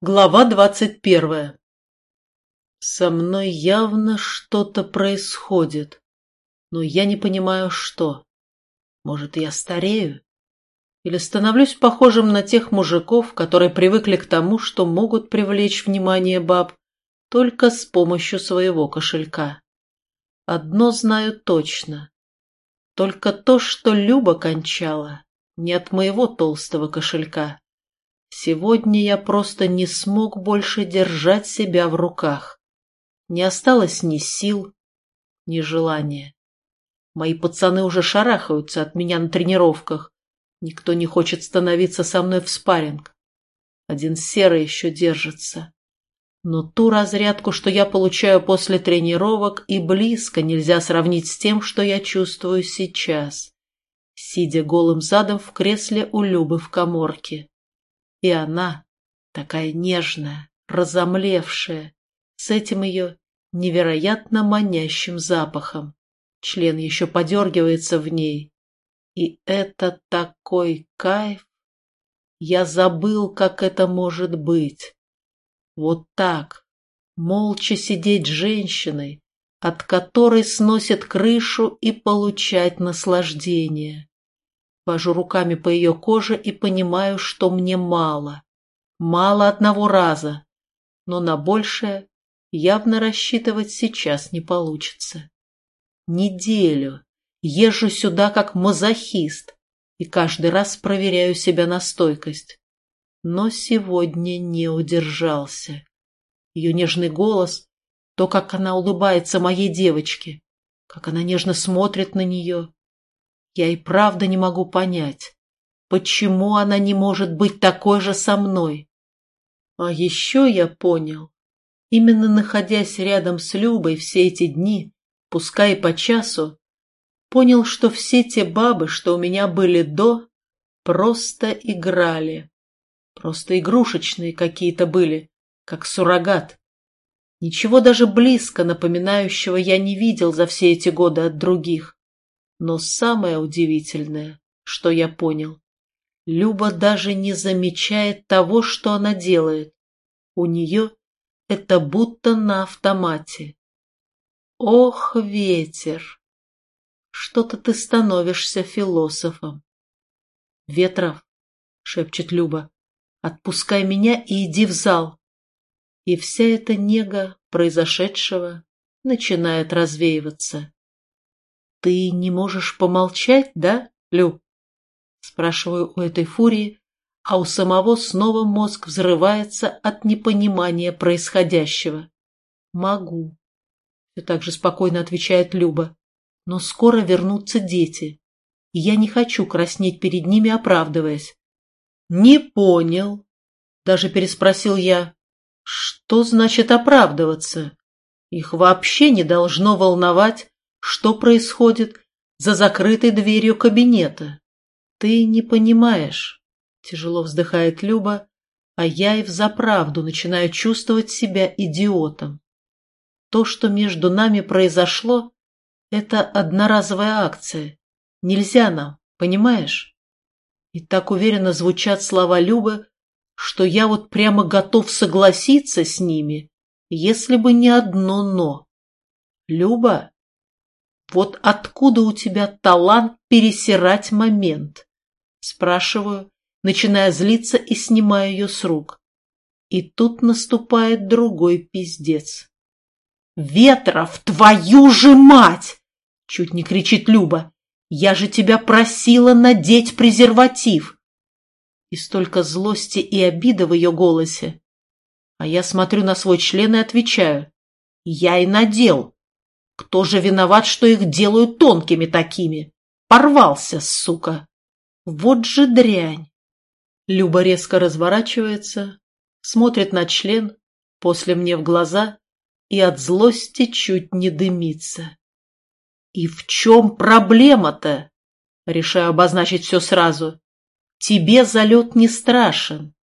Глава двадцать первая Со мной явно что-то происходит, но я не понимаю, что. Может, я старею? Или становлюсь похожим на тех мужиков, которые привыкли к тому, что могут привлечь внимание баб только с помощью своего кошелька. Одно знаю точно. Только то, что Люба кончала, не от моего толстого кошелька. Сегодня я просто не смог больше держать себя в руках. Не осталось ни сил, ни желания. Мои пацаны уже шарахаются от меня на тренировках. Никто не хочет становиться со мной в спарринг. Один серый еще держится. Но ту разрядку, что я получаю после тренировок, и близко нельзя сравнить с тем, что я чувствую сейчас, сидя голым задом в кресле у Любы в коморке. И она, такая нежная, разомлевшая, с этим ее невероятно манящим запахом. Член еще подергивается в ней. И это такой кайф. Я забыл, как это может быть. Вот так, молча сидеть женщиной, от которой сносит крышу и получать наслаждение. Вожу руками по ее коже и понимаю, что мне мало. Мало одного раза. Но на большее явно рассчитывать сейчас не получится. Неделю езжу сюда как мазохист и каждый раз проверяю себя на стойкость. Но сегодня не удержался. Ее нежный голос, то, как она улыбается моей девочке, как она нежно смотрит на нее, я и правда не могу понять, почему она не может быть такой же со мной. А еще я понял, именно находясь рядом с Любой все эти дни, пускай и по часу, понял, что все те бабы, что у меня были до, просто играли. Просто игрушечные какие-то были, как суррогат. Ничего даже близко напоминающего я не видел за все эти годы от других. Но самое удивительное, что я понял, Люба даже не замечает того, что она делает. У нее это будто на автомате. Ох, ветер! Что-то ты становишься философом. Ветров, шепчет Люба, отпускай меня и иди в зал. И вся эта нега произошедшего начинает развеиваться. «Ты не можешь помолчать, да, Лю?» Спрашиваю у этой фурии, а у самого снова мозг взрывается от непонимания происходящего. «Могу», — все так же спокойно отвечает Люба, «но скоро вернутся дети, и я не хочу краснеть перед ними, оправдываясь». «Не понял», — даже переспросил я. «Что значит оправдываться? Их вообще не должно волновать, что происходит за закрытой дверью кабинета. Ты не понимаешь, тяжело вздыхает Люба, а я и взаправду начинаю чувствовать себя идиотом. То, что между нами произошло, это одноразовая акция. Нельзя нам, понимаешь? И так уверенно звучат слова Любы, что я вот прямо готов согласиться с ними, если бы не одно «но». Люба, вот откуда у тебя талант пересирать момент? Спрашиваю, начиная злиться и снимая ее с рук. И тут наступает другой пиздец. «Ветров, твою же мать!» Чуть не кричит Люба. «Я же тебя просила надеть презерватив!» И столько злости и обиды в ее голосе. А я смотрю на свой член и отвечаю. «Я и надел!» Кто же виноват, что их делают тонкими такими? Порвался, сука! Вот же дрянь! Люба резко разворачивается, смотрит на член, после мне в глаза и от злости чуть не дымится. И в чем проблема-то? Решаю обозначить все сразу. Тебе залет не страшен.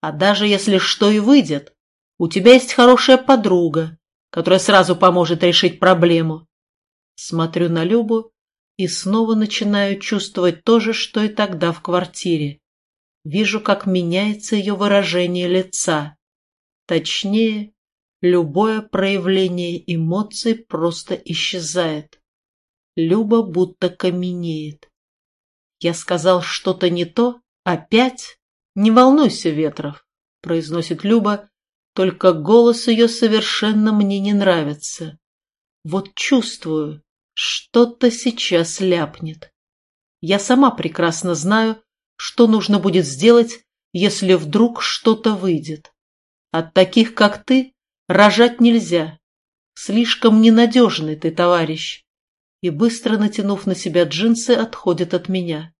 А даже если что и выйдет, у тебя есть хорошая подруга, которая сразу поможет решить проблему. Смотрю на Любу и снова начинаю чувствовать то же, что и тогда в квартире. Вижу, как меняется ее выражение лица. Точнее, любое проявление эмоций просто исчезает. Люба будто каменеет. Я сказал что-то не то? Опять? Не волнуйся, Ветров, произносит Люба, только голос ее совершенно мне не нравится. Вот чувствую, что-то сейчас ляпнет. Я сама прекрасно знаю, что нужно будет сделать, если вдруг что-то выйдет. От таких, как ты, рожать нельзя. Слишком ненадежный ты, товарищ. И быстро натянув на себя джинсы, отходит от меня.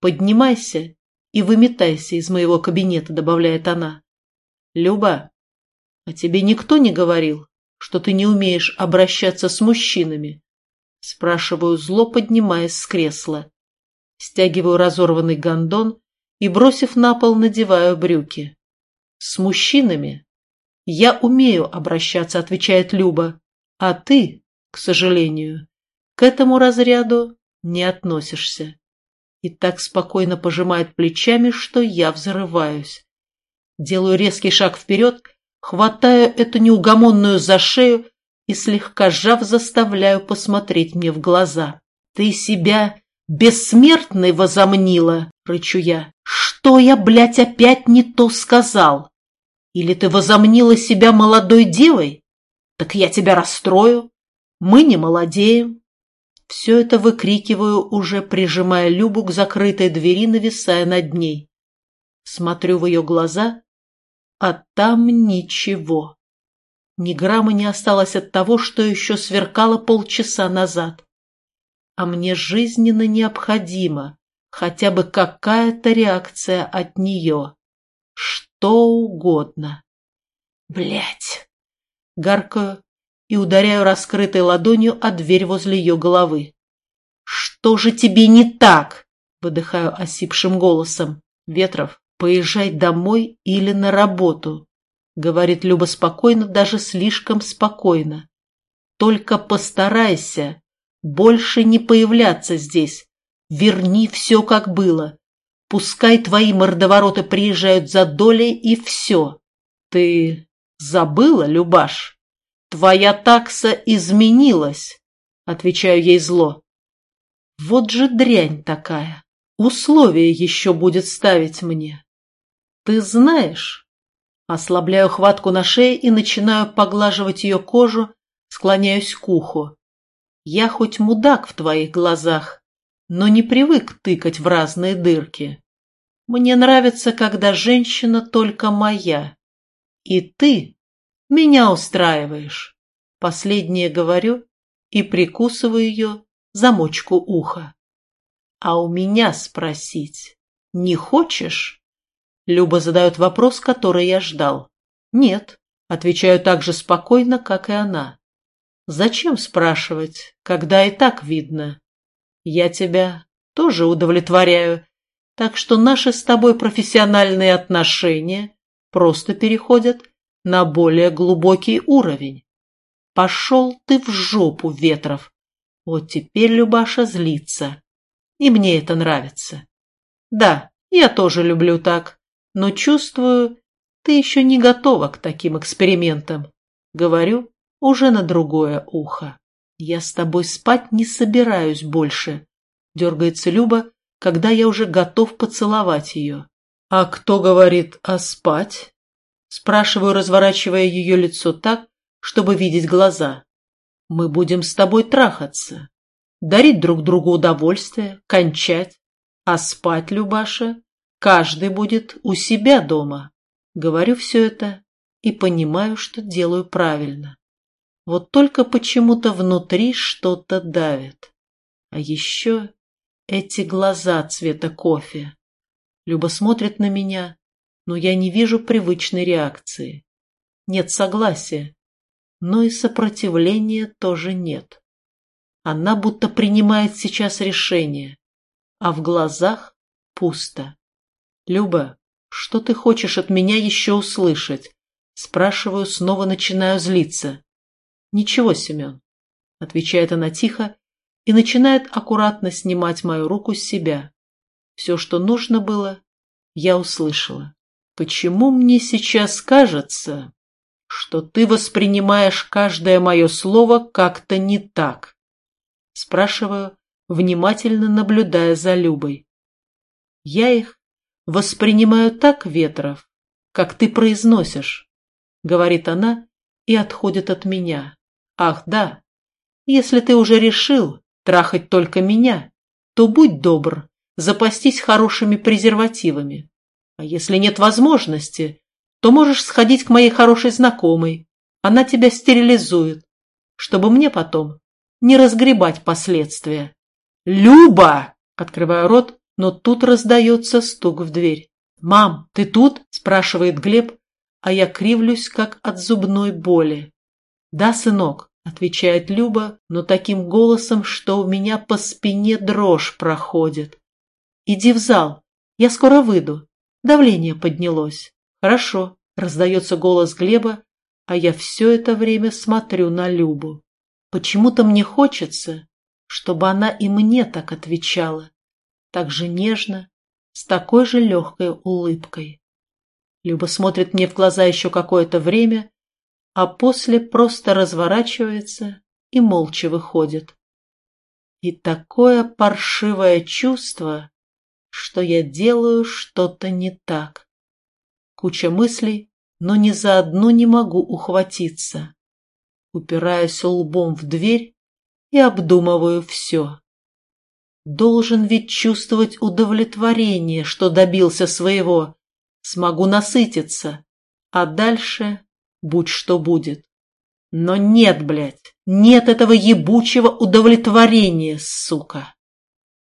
Поднимайся и выметайся из моего кабинета, добавляет она. Люба, а тебе никто не говорил, что ты не умеешь обращаться с мужчинами? Спрашиваю зло, поднимаясь с кресла. Стягиваю разорванный гондон и, бросив на пол, надеваю брюки. С мужчинами я умею обращаться, отвечает Люба, а ты, к сожалению, к этому разряду не относишься. И так спокойно пожимает плечами, что я взрываюсь. Делаю резкий шаг вперед, хватаю эту неугомонную за шею и слегка сжав заставляю посмотреть мне в глаза. «Ты себя бессмертной возомнила?» — рычу я. «Что я, блядь, опять не то сказал? Или ты возомнила себя молодой девой? Так я тебя расстрою. Мы не молодеем». Все это выкрикиваю, уже прижимая Любу к закрытой двери, нависая над ней. Смотрю в ее глаза, а там ничего. Ни грамма не осталось от того, что еще сверкало полчаса назад. А мне жизненно необходимо хотя бы какая-то реакция от нее. Что угодно. Блять! Гаркаю и ударяю раскрытой ладонью о дверь возле ее головы. «Что же тебе не так?» — выдыхаю осипшим голосом. «Ветров, поезжай домой или на работу говорит Люба спокойно, даже слишком спокойно. Только постарайся больше не появляться здесь. Верни все, как было. Пускай твои мордовороты приезжают за долей, и все. Ты забыла, Любаш? Твоя такса изменилась, отвечаю ей зло. Вот же дрянь такая. Условия еще будет ставить мне. Ты знаешь, Ослабляю хватку на шее и начинаю поглаживать ее кожу, склоняюсь к уху. Я хоть мудак в твоих глазах, но не привык тыкать в разные дырки. Мне нравится, когда женщина только моя. И ты меня устраиваешь. Последнее говорю и прикусываю ее замочку уха. А у меня спросить не хочешь? Люба задает вопрос, который я ждал. «Нет», — отвечаю так же спокойно, как и она. «Зачем спрашивать, когда и так видно? Я тебя тоже удовлетворяю, так что наши с тобой профессиональные отношения просто переходят на более глубокий уровень. Пошел ты в жопу, Ветров. Вот теперь Любаша злится. И мне это нравится. Да, я тоже люблю так но чувствую, ты еще не готова к таким экспериментам. Говорю уже на другое ухо. Я с тобой спать не собираюсь больше. Дергается Люба, когда я уже готов поцеловать ее. А кто говорит «а спать»? Спрашиваю, разворачивая ее лицо так, чтобы видеть глаза. Мы будем с тобой трахаться, дарить друг другу удовольствие, кончать. А спать, Любаша, Каждый будет у себя дома. Говорю все это и понимаю, что делаю правильно. Вот только почему-то внутри что-то давит. А еще эти глаза цвета кофе. Люба смотрит на меня, но я не вижу привычной реакции. Нет согласия, но и сопротивления тоже нет. Она будто принимает сейчас решение, а в глазах пусто. «Люба, что ты хочешь от меня еще услышать?» Спрашиваю, снова начинаю злиться. «Ничего, Семен», — отвечает она тихо и начинает аккуратно снимать мою руку с себя. Все, что нужно было, я услышала. «Почему мне сейчас кажется, что ты воспринимаешь каждое мое слово как-то не так. Спрашиваю, внимательно наблюдая за Любой. Я их воспринимаю так, Ветров, как ты произносишь, говорит она и отходит от меня. Ах, да, если ты уже решил трахать только меня, то будь добр, запастись хорошими презервативами. А если нет возможности, то можешь сходить к моей хорошей знакомой. Она тебя стерилизует, чтобы мне потом не разгребать последствия. «Люба!» – открываю рот, но тут раздается стук в дверь. «Мам, ты тут?» – спрашивает Глеб, а я кривлюсь, как от зубной боли. «Да, сынок», – отвечает Люба, но таким голосом, что у меня по спине дрожь проходит. «Иди в зал, я скоро выйду. Давление поднялось». «Хорошо», – раздается голос Глеба, а я все это время смотрю на Любу. Почему-то мне хочется, чтобы она и мне так отвечала, так же нежно, с такой же легкой улыбкой. Люба смотрит мне в глаза еще какое-то время, а после просто разворачивается и молча выходит. И такое паршивое чувство, что я делаю что-то не так. Куча мыслей, но ни за одну не могу ухватиться. Упираюсь лбом в дверь и обдумываю все. Должен ведь чувствовать удовлетворение, что добился своего. Смогу насытиться, а дальше будь что будет. Но нет, блядь, нет этого ебучего удовлетворения, сука.